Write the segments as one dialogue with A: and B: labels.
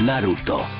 A: Naruto.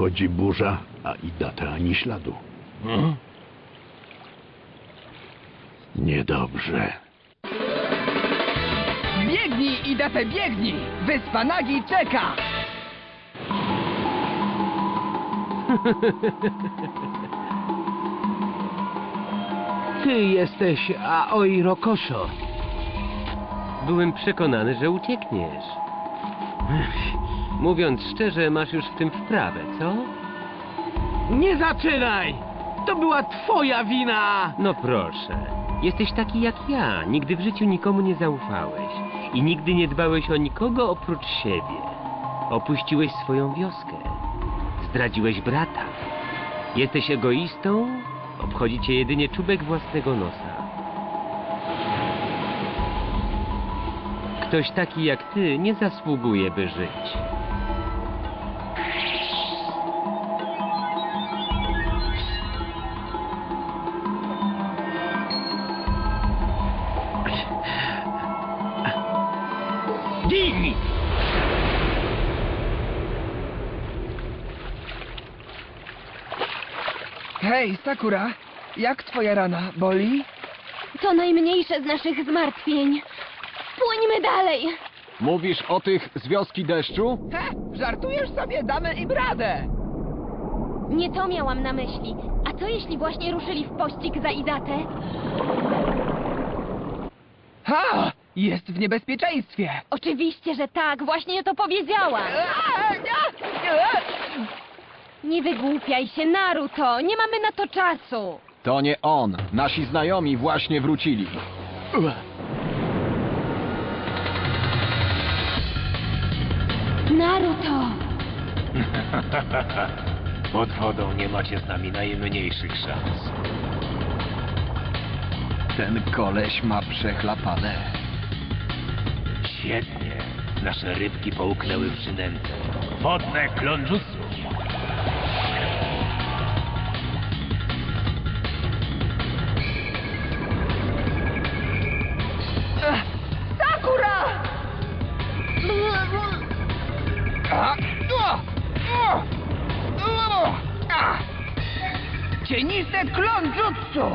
B: Nadchodzi burza, a Idata ani śladu. Niedobrze.
C: Biegnij, Idate, biegnij! Wyspa Nagi czeka!
A: Ty jesteś Aoi Rokosho.
D: Byłem przekonany, że uciekniesz. Mówiąc szczerze, masz już w tym wprawę, co?
A: Nie zaczynaj! To była twoja wina!
D: No proszę. Jesteś taki jak ja. Nigdy w życiu nikomu nie zaufałeś. I nigdy nie dbałeś o nikogo oprócz siebie. Opuściłeś swoją wioskę. Zdradziłeś brata. Jesteś egoistą? Obchodzi cię jedynie czubek własnego nosa. Ktoś taki jak ty nie zasługuje, by żyć.
C: Hej, Sakura, jak twoja rana? Boli?
E: To najmniejsze z naszych zmartwień. Płyńmy dalej.
F: Mówisz o tych z wioski deszczu?
C: He, żartujesz sobie, damy im radę!
E: Nie to miałam na myśli. A co jeśli właśnie ruszyli w pościg za Idatę?
C: Ha! Jest w niebezpieczeństwie!
E: Oczywiście, że tak. Właśnie to.
C: Eee, nie, nie.
E: Nie wygłupiaj się, Naruto. Nie mamy na to czasu.
F: To nie on. Nasi znajomi właśnie wrócili.
E: Naruto!
A: Pod wodą nie macie z nami najmniejszych szans.
F: Ten koleś ma przechlapane.
A: Świetnie. Nasze rybki połknęły przynętę. Wodne klonjutsu.
C: Jutsu!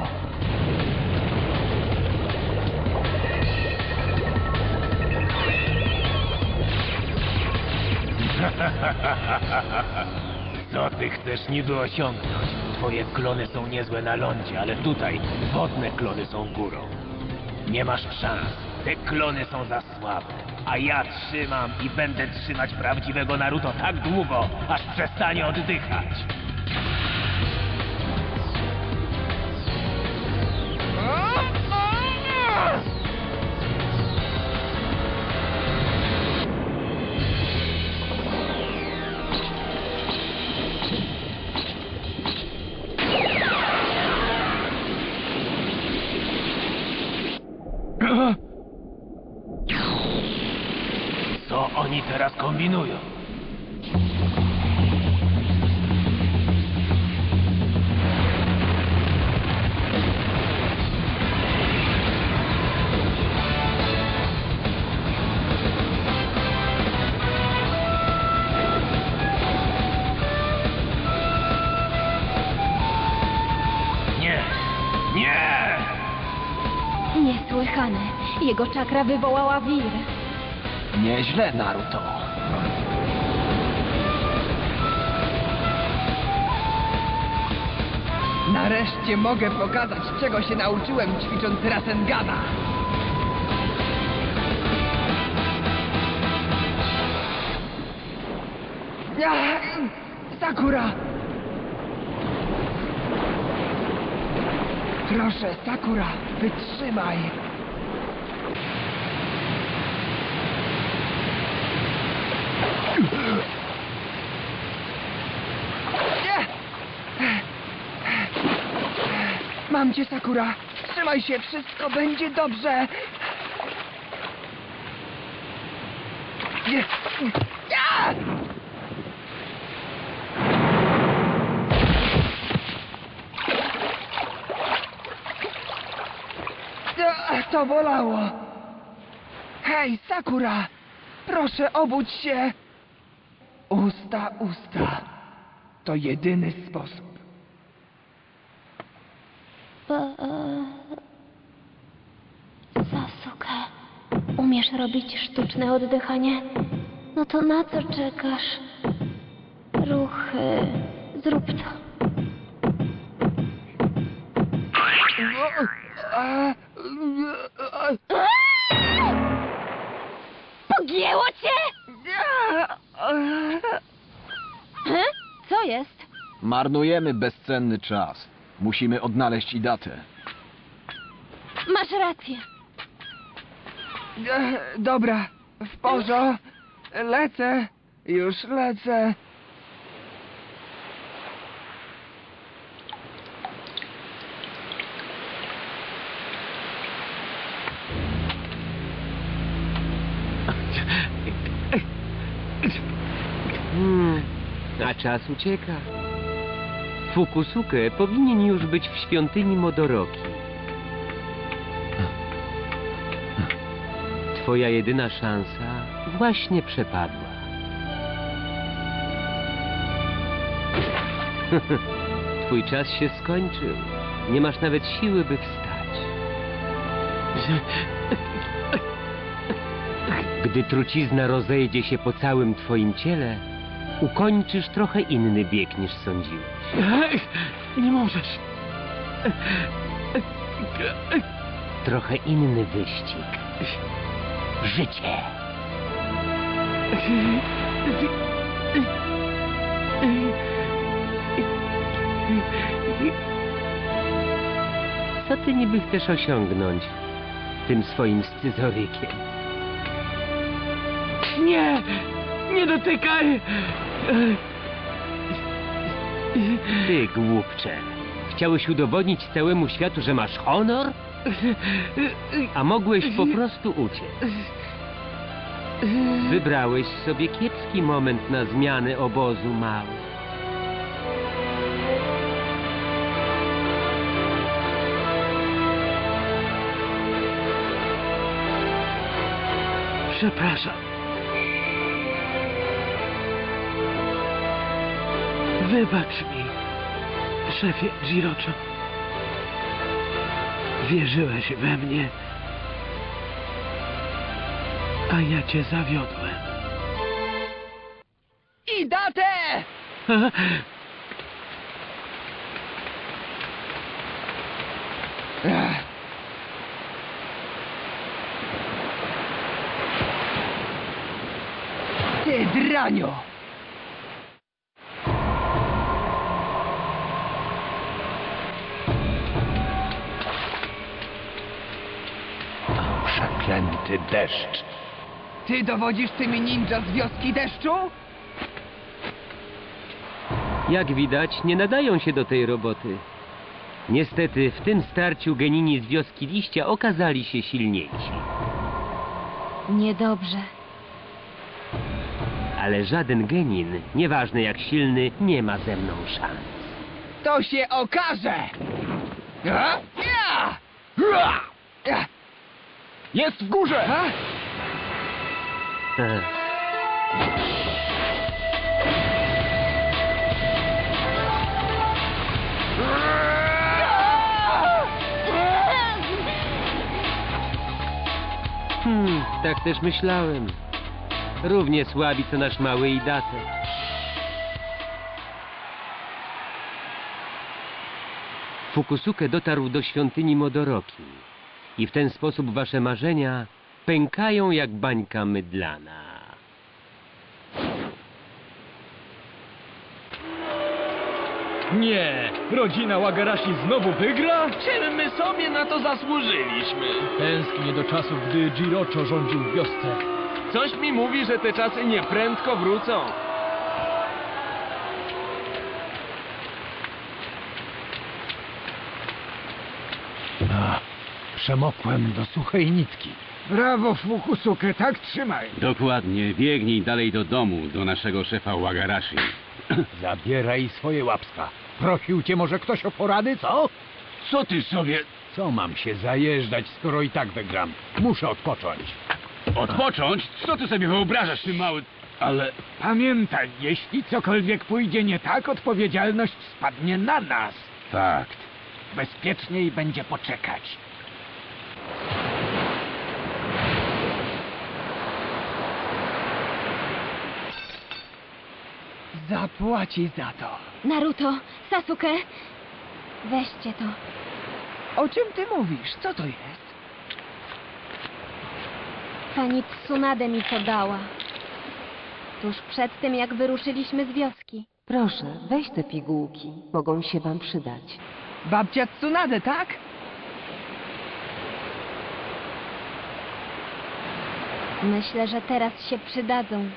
A: Co ty chcesz niby osiągnąć? Twoje klony są niezłe na lądzie, ale tutaj wodne klony są górą. Nie masz szans. Te klony są za słabe. A ja trzymam i będę trzymać prawdziwego Naruto tak długo, aż przestanie oddychać. Co oni teraz kombinują?
E: Jego czakra wywołała wir.
F: Nieźle, Naruto.
C: Nareszcie mogę pokazać, czego się nauczyłem ćwicząc Rasengana. Ja, Sakura! Proszę, Sakura, wytrzymaj. Mam cię, Sakura. Trzymaj się, wszystko będzie dobrze. Nie. Ja! Ja, To bolało. Hej, Sakura! Proszę, obudź się! Usta, usta. To jedyny sposób.
E: Sasuke, umiesz robić sztuczne oddychanie? No to na co czekasz? Ruchy, zrób to. Pogięło cię? He? Co jest?
F: Marnujemy bezcenny czas. Musimy odnaleźć Idatę.
E: Masz rację.
C: E, Dobra, w porządku. Lecę, już lecę.
D: Hmm, a czas ucieka. Fukusuke powinien już być w świątyni Modoroki. Twoja jedyna szansa właśnie przepadła. Twój czas się skończył. Nie masz nawet siły, by wstać. Gdy trucizna rozejdzie się po całym twoim ciele, ukończysz trochę inny bieg niż sądziłeś.
A: Nie możesz.
D: Trochę inny wyścig. Życie. Co ty niby chcesz osiągnąć tym swoim scyzorykiem?
A: Nie! Nie dotykaj!
D: Ty, głupcze. Chciałeś udowodnić całemu światu, że masz honor? A mogłeś po prostu uciec. Wybrałeś sobie kiepski moment na zmianę obozu mały.
A: Przepraszam. Wybacz mi, szefie Girocho. Wierzyłeś we mnie, a ja cię zawiodłem.
C: I datę! Ty dranio! Ty dowodzisz tymi ninja z wioski deszczu?
D: Jak widać, nie nadają się do tej roboty. Niestety, w tym starciu genini z wioski liścia okazali się silniejsi.
E: Niedobrze.
D: Ale żaden genin, nieważne jak silny, nie ma ze mną szans.
C: To się okaże! A? Ja! Ua! Ja!
F: Jest w górze!
C: A?
D: Te. Hmm, tak też myślałem. Równie słabi co nasz mały idatek. Fukusuke dotarł do świątyni Modoroki i w ten sposób wasze marzenia pękają jak bańka mydlana.
G: Nie, rodzina Wagarashi znowu wygra?
A: Czym my sobie na to zasłużyliśmy?
G: Tęsknię do czasów, gdy Jirocho rządził w wiosce.
A: Coś mi mówi, że te czasy nieprędko wrócą. Przemokłem do suchej nitki.
B: Brawo, Fukusuke, tak trzymaj.
H: Dokładnie, biegnij dalej do domu, do naszego szefa Wagarashi.
A: Zabieraj swoje łapska. Prosił cię może ktoś o porady, co?
B: Co ty sobie...
A: Co mam się zajeżdżać, skoro i tak wygram? Muszę odpocząć.
H: Odpocząć? Co ty sobie wyobrażasz, ty mały...
B: Ale pamiętaj, jeśli cokolwiek pójdzie nie tak, odpowiedzialność spadnie na nas.
H: Fakt.
B: Bezpieczniej będzie poczekać.
C: Zapłaci za to.
E: Naruto, Sasuke, weźcie to.
C: O czym ty mówisz? Co to jest?
E: Pani Tsunade mi to dała. Tuż przed tym, jak wyruszyliśmy z wioski.
I: Proszę, weź te pigułki. Mogą się wam przydać.
C: Babcia Tsunade, tak?
E: Myślę, że teraz się przydadzą.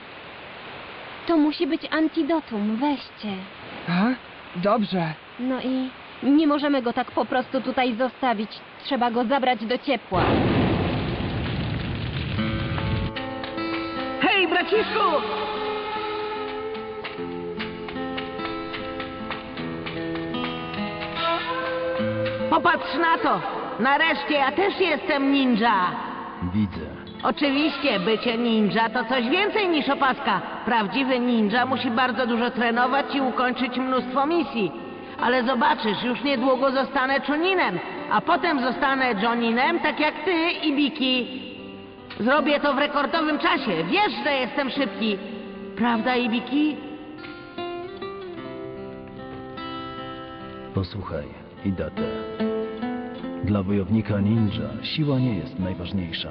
E: To musi być antidotum, weźcie.
C: A? Dobrze.
E: No i nie możemy go tak po prostu tutaj zostawić. Trzeba go zabrać do ciepła.
I: Hej, braciszku! Popatrz na to! Nareszcie ja też jestem ninja!
F: Widzę.
I: Oczywiście, bycie ninja to coś więcej niż opaska. Prawdziwy ninja musi bardzo dużo trenować i ukończyć mnóstwo misji. Ale zobaczysz, już niedługo zostanę Chuninem, a potem zostanę Joninem, tak jak ty i Biki. Zrobię to w rekordowym czasie. Wiesz, że jestem szybki. Prawda, Ibiki?
J: Posłuchaj, Idate. Dla wojownika ninja siła nie jest najważniejsza.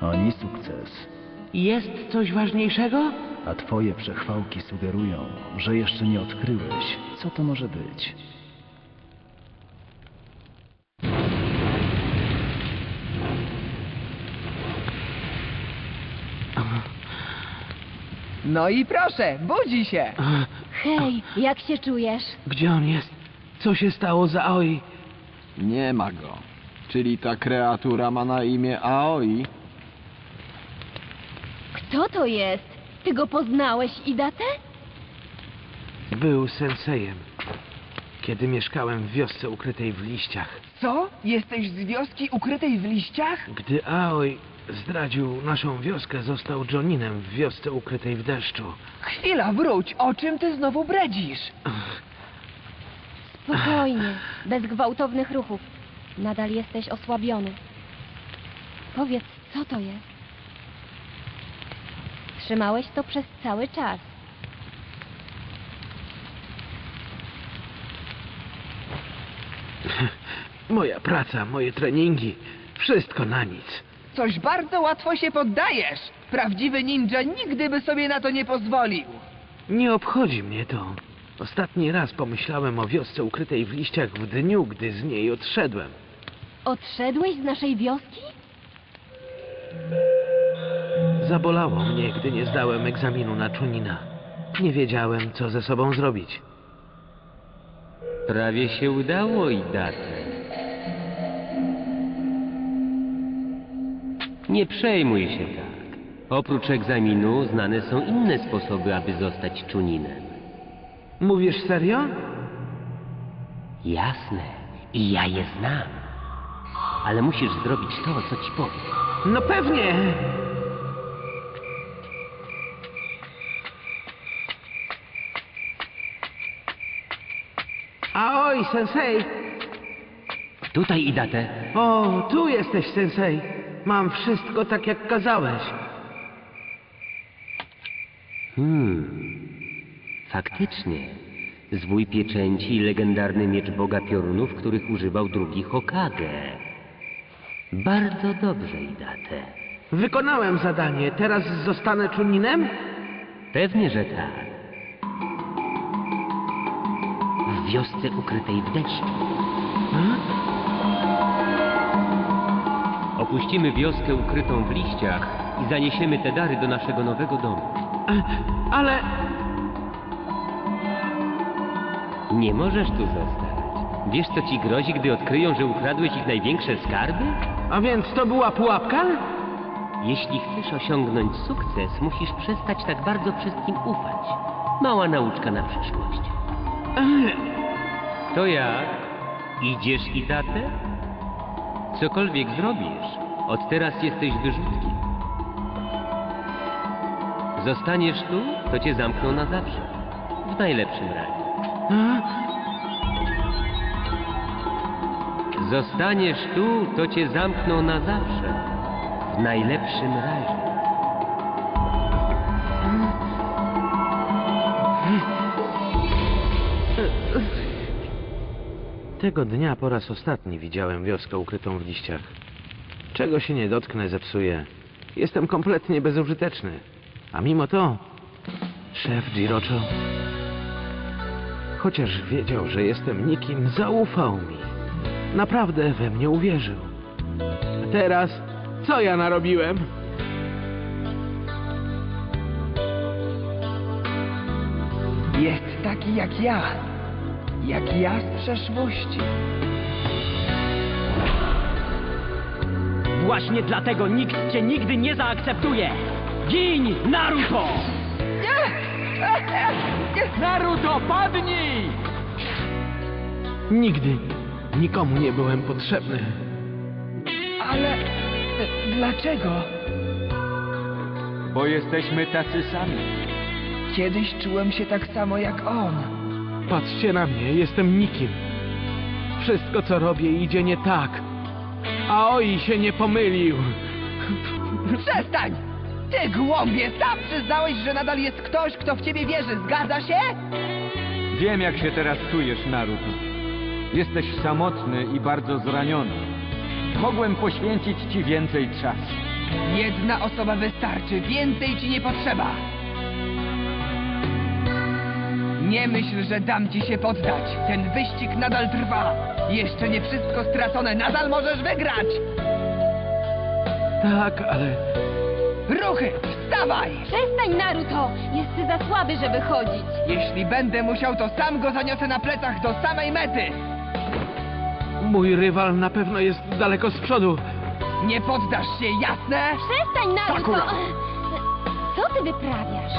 J: Ani sukces.
I: Jest coś ważniejszego?
J: A twoje przechwałki sugerują, że jeszcze nie odkryłeś, co to może być.
C: No i proszę, budzi się.
E: Hej, jak się czujesz?
G: Gdzie on jest? Co się stało z Aoi?
F: Nie ma go. Czyli ta kreatura ma na imię Aoi?
E: Kto to jest? Ty go poznałeś, Idate?
G: Był sensejem. Kiedy mieszkałem w wiosce ukrytej w liściach.
C: Co? Jesteś z wioski ukrytej w liściach?
G: Gdy Aoi zdradził naszą wioskę, został Joninem w wiosce ukrytej w deszczu.
C: Chwila, wróć. O czym ty znowu bredzisz?
E: Spokojnie, bez gwałtownych ruchów. Nadal jesteś osłabiony. Powiedz, co to jest? Trzymałeś to przez cały czas.
G: Moja praca, moje treningi, wszystko na nic.
C: Coś bardzo łatwo się poddajesz. Prawdziwy ninja nigdy by sobie na to nie pozwolił.
G: Nie obchodzi mnie to. Ostatni raz pomyślałem o wiosce ukrytej w liściach w dniu, gdy z niej odszedłem.
E: Odszedłeś z naszej wioski?
G: Zabolało mnie, gdy nie zdałem egzaminu na Chunina. Nie wiedziałem, co ze sobą zrobić.
D: Prawie się udało, Idate. Nie przejmuj się tak. Oprócz egzaminu znane są inne sposoby, aby zostać czuninem.
G: Mówisz serio?
D: Jasne. I ja je znam. Ale musisz zrobić to, co ci powiem.
G: No pewnie. Aoi, sensei.
D: Tutaj, Idate.
G: O, tu jesteś, sensei. Mam wszystko tak, jak kazałeś.
D: Hmm. Faktycznie. Zwój pieczęci i legendarny miecz Boga Piorunów, których używał drugi Hokage. Bardzo dobrze, Idate.
G: Wykonałem zadanie, teraz zostanę czuninem?
D: Pewnie, że tak. Wiosce ukrytej w deszczu. Opuścimy wioskę ukrytą w liściach i zaniesiemy te dary do naszego nowego domu.
G: Ale
D: Nie możesz tu zostać. Wiesz, co ci grozi, gdy odkryją, że ukradłeś ich największe skarby?
G: A więc to była pułapka?
D: Jeśli chcesz osiągnąć sukces, musisz przestać tak bardzo wszystkim ufać. Mała nauczka na przyszłość. To jak? Idziesz i datę? Cokolwiek zrobisz, od teraz jesteś wyrzutkiem. Zostaniesz tu, to cię zamkną na zawsze. W najlepszym razie. Zostaniesz tu, to cię zamkną na zawsze. W najlepszym razie.
G: Tego dnia po raz ostatni widziałem wioskę ukrytą w liściach. Czego się nie dotknę, zepsuję. Jestem kompletnie bezużyteczny. A mimo to, szef Jirocho, chociaż wiedział, że jestem nikim, zaufał mi. Naprawdę we mnie uwierzył. A teraz, co ja narobiłem?
C: Jest taki jak ja. Jak ja z przeszłości.
K: Właśnie dlatego nikt cię nigdy nie zaakceptuje! Gin, Naruto!
B: Naruto, padnij!
G: Nigdy nikomu nie byłem potrzebny.
C: Ale e, dlaczego?
B: Bo jesteśmy tacy sami.
C: Kiedyś czułem się tak samo jak on.
G: Patrzcie na mnie, jestem nikim. Wszystko, co robię, idzie nie tak. A Oi się nie pomylił.
C: Przestań! Ty głąbie, sam przyznałeś, że nadal jest ktoś, kto w ciebie wierzy, zgadza się?
B: Wiem, jak się teraz czujesz, Naruto. Jesteś samotny i bardzo zraniony. Mogłem poświęcić ci więcej czasu.
C: Jedna osoba wystarczy, więcej ci nie potrzeba. Nie myśl, że dam ci się poddać. Ten wyścig nadal trwa. Jeszcze nie wszystko stracone, nadal możesz wygrać.
G: Tak, ale
C: Ruchy, wstawaj!
E: Przestań, Naruto! Jest za słaby, żeby chodzić.
C: Jeśli będę musiał, to sam go zaniosę na plecach do samej mety.
G: mój rywal na pewno jest daleko z przodu.
C: Nie poddasz się, jasne?
E: Przestań, Naruto!
F: Sakura!
E: Co ty wyprawiasz?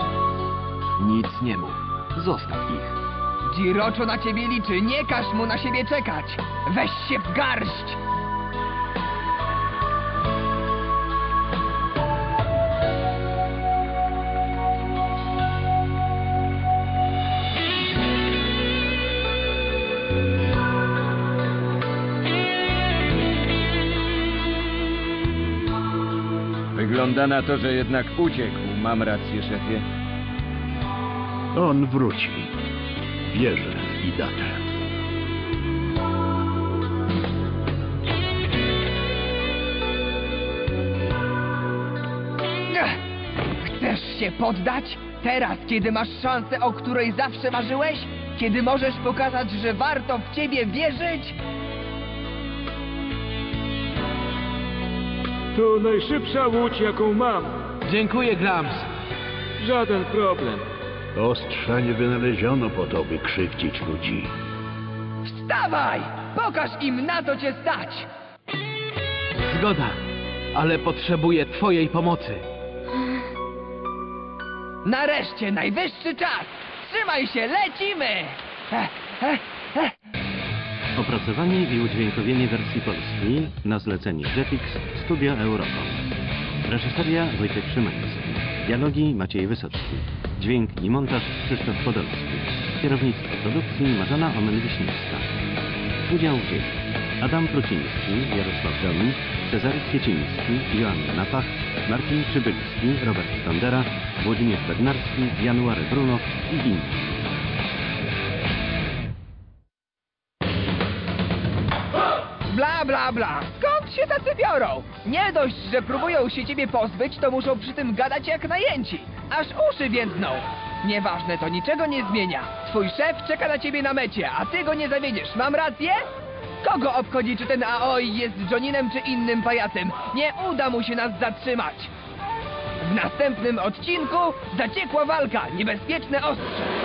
F: Nic nie mów. Zostaw ich.
C: Jirocho na ciebie liczy, nie każ mu na siebie czekać. Weź się w garść.
B: Wygląda na to, że jednak uciekł. Mam rację, szefie.
J: On wróci. Wierzę w Idatę.
C: Ech, Chcesz się poddać? Teraz, kiedy masz szansę, o której zawsze marzyłeś? Kiedy możesz pokazać, że warto w ciebie wierzyć?
B: To najszybsza łódź, jaką mam.
G: Dziękuję, Grams.
B: Żaden problem.
J: Ostrza nie wynaleziono po to, by krzywdzić ludzi.
C: Wstawaj! Pokaż im, na co cię stać!
G: Zgoda, ale potrzebuję twojej pomocy.
C: Nareszcie, najwyższy czas! Trzymaj się, lecimy!
L: Opracowanie i udźwiękowienie wersji polskiej na zlecenie Jetix Studio Eurocom. Reżyseria Wojciech Szymański. Dialogi Maciej Wysocki. Dźwięk i montaż Krzysztof Podolski. Kierownictwo produkcji Marzena Omen-Wiśniewska. Udział wzięli Adam Pruciński, Jarosław Domin, Cezary Kwieciński, Joanna Napach, Marcin Przybylski, Robert Tondera, Włodzimierz Bednarski, January Bruno i inni.
C: Bla, bla, bla. Skąd się tacy biorą? Nie dość, że próbują się ciebie pozbyć, to muszą przy tym gadać jak najęci. Aż uszy więdną. Nieważne, to niczego nie zmienia. Twój szef czeka na ciebie na mecie, a ty go nie zawiedziesz. Mam rację? Kogo obchodzi, czy ten Aoi jest Johninem, czy innym pajacem? Nie uda mu się nas zatrzymać. W następnym odcinku zaciekła walka, niebezpieczne ostrze.